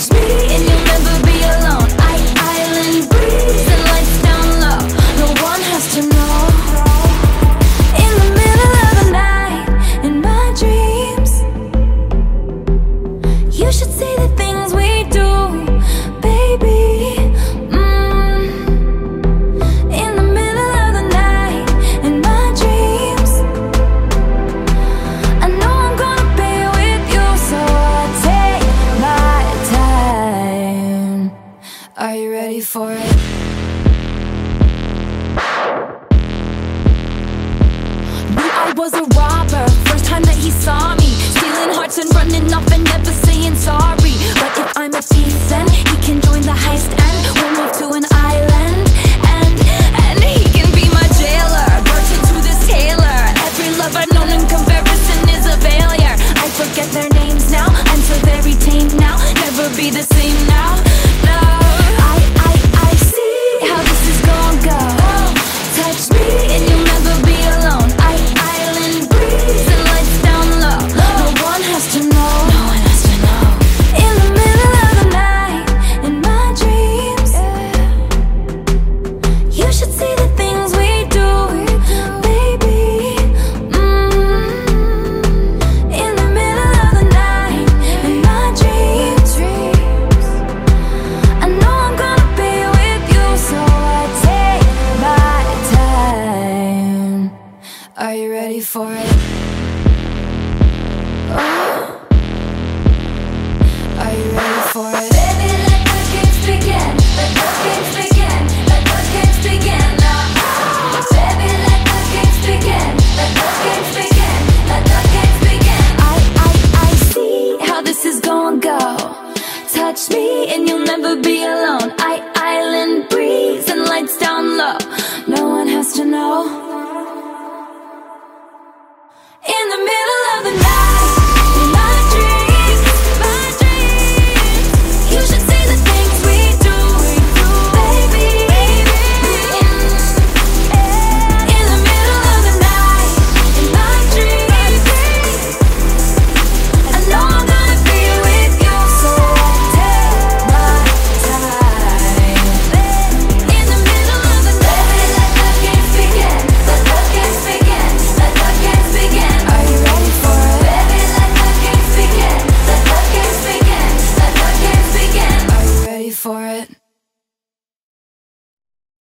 And you'll never be alone. I, island lights down low. No one has to know. In the middle of the night, in my dreams, you should see the things we for it? Was a robber, first time that he saw me. Stealing hearts and running off and never saying sorry. But if I'm a thief then he can join the heist And we'll move to an island. And, and he can be my jailer Burton to this Taylor. Every love I've known in comparison is a failure. I forget their names now, I'm so very tame now. Never be the same Are you ready for it? Oh. Are you ready for it? Baby, let the games begin. Let the games begin. Let the games begin now. Baby, let the games begin. Let the games begin. Let the games begin. I, I, I see how this is gonna go. Touch me and you'll never be alone. I, island breeze and lights down low.